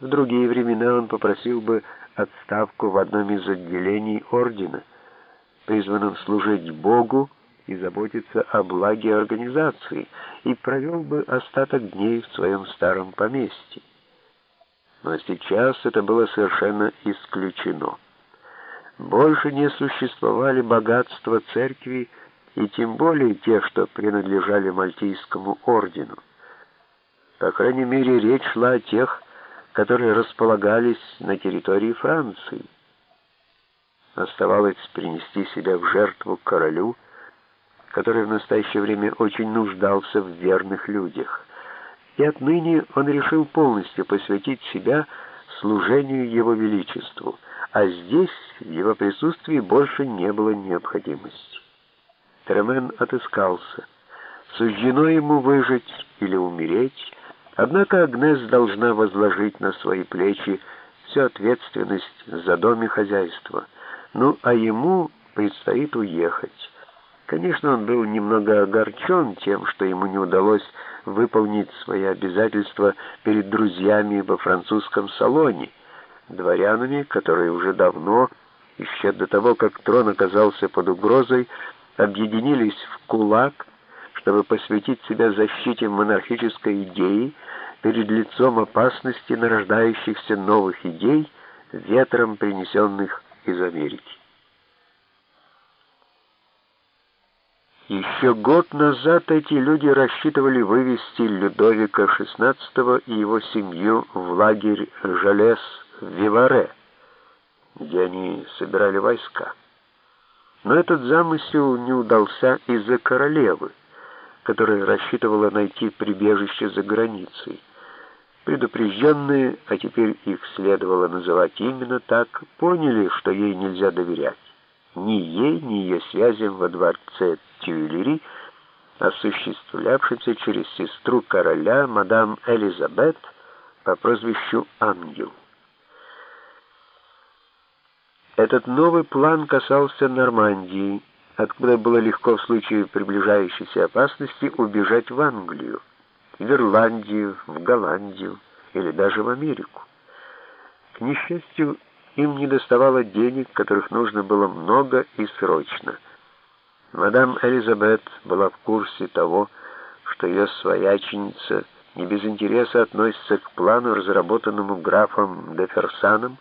В другие времена он попросил бы отставку в одном из отделений ордена, призванном служить Богу и заботиться о благе организации, и провел бы остаток дней в своем старом поместье. Но сейчас это было совершенно исключено. Больше не существовали богатства церкви, и тем более те, что принадлежали Мальтийскому ордену. По крайней мере, речь шла о тех, которые располагались на территории Франции. Оставалось принести себя в жертву королю, который в настоящее время очень нуждался в верных людях. И отныне он решил полностью посвятить себя служению его величеству, а здесь в его присутствии больше не было необходимости. Тремен отыскался. Суждено ему выжить или умереть, однако Агнес должна возложить на свои плечи всю ответственность за дом и хозяйство. Ну, а ему предстоит уехать. Конечно, он был немного огорчен тем, что ему не удалось выполнить свои обязательства перед друзьями во французском салоне, дворянами, которые уже давно, еще до того, как трон оказался под угрозой, объединились в кулак, чтобы посвятить себя защите монархической идеи перед лицом опасности нарождающихся новых идей, ветром принесенных из Америки. Еще год назад эти люди рассчитывали вывести Людовика XVI и его семью в лагерь Жалес в Виваре, где они собирали войска. Но этот замысел не удался из-за королевы, которая рассчитывала найти прибежище за границей. Предупрежденные, а теперь их следовало называть именно так, поняли, что ей нельзя доверять. Ни ей, ни ее связям во дворце Тюильри, осуществлявшимся через сестру короля, мадам Элизабет, по прозвищу Ангел. Этот новый план касался Нормандии, откуда было легко в случае приближающейся опасности убежать в Англию, в Ирландию, в Голландию или даже в Америку. К несчастью, им не доставало денег, которых нужно было много и срочно. Мадам Элизабет была в курсе того, что ее свояченица не без интереса относится к плану, разработанному графом де Ферсаном,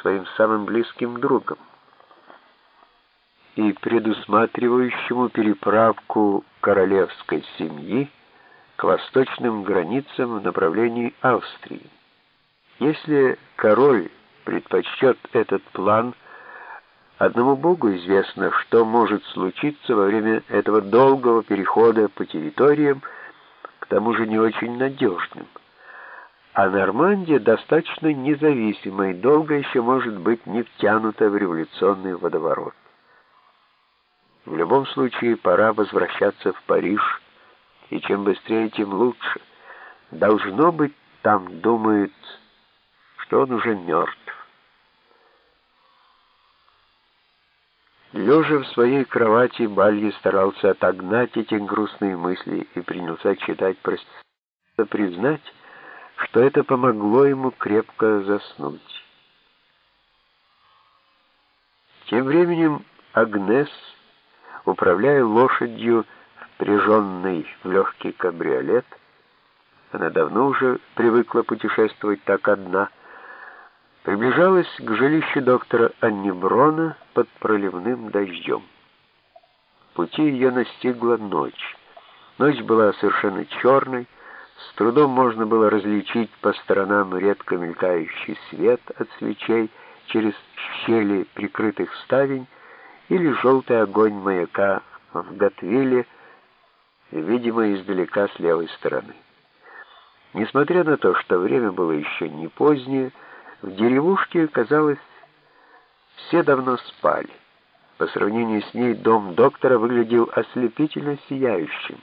своим самым близким другом и предусматривающему переправку королевской семьи к восточным границам в направлении Австрии. Если король предпочтет этот план, одному Богу известно, что может случиться во время этого долгого перехода по территориям, к тому же не очень надежным а Нормандия достаточно независима и долго еще может быть не втянута в революционный водоворот. В любом случае пора возвращаться в Париж, и чем быстрее, тем лучше. Должно быть, там думают, что он уже мертв. Лежа в своей кровати, Бальи старался отогнать эти грустные мысли и принялся читать, прости, признать, что это помогло ему крепко заснуть. Тем временем Агнес, управляя лошадью, впряженной в легкий кабриолет, она давно уже привыкла путешествовать так одна, приближалась к жилищу доктора Анниброна под проливным дождем. Пути ее настигла ночь. Ночь была совершенно черной, с трудом можно было различить по сторонам редко мелькающий свет от свечей через щели прикрытых ставень или желтый огонь маяка в Готвиле, видимо, издалека с левой стороны. Несмотря на то, что время было еще не позднее, в деревушке, казалось, все давно спали. По сравнению с ней дом доктора выглядел ослепительно сияющим.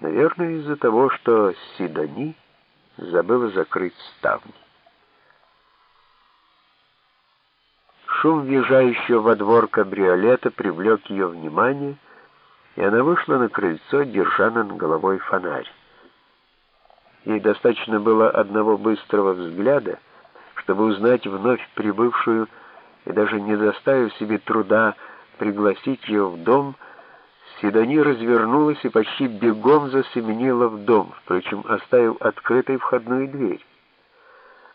Наверное, из-за того, что Сидони забыла закрыть ставни. Шум въезжающего во двор кабриолета привлек ее внимание, и она вышла на крыльцо, держа над головой фонарь. Ей достаточно было одного быстрого взгляда, чтобы узнать вновь прибывшую и даже не доставив себе труда пригласить ее в дом, Сидони развернулась и почти бегом засеменила в дом, впрочем, оставив открытой входную дверь.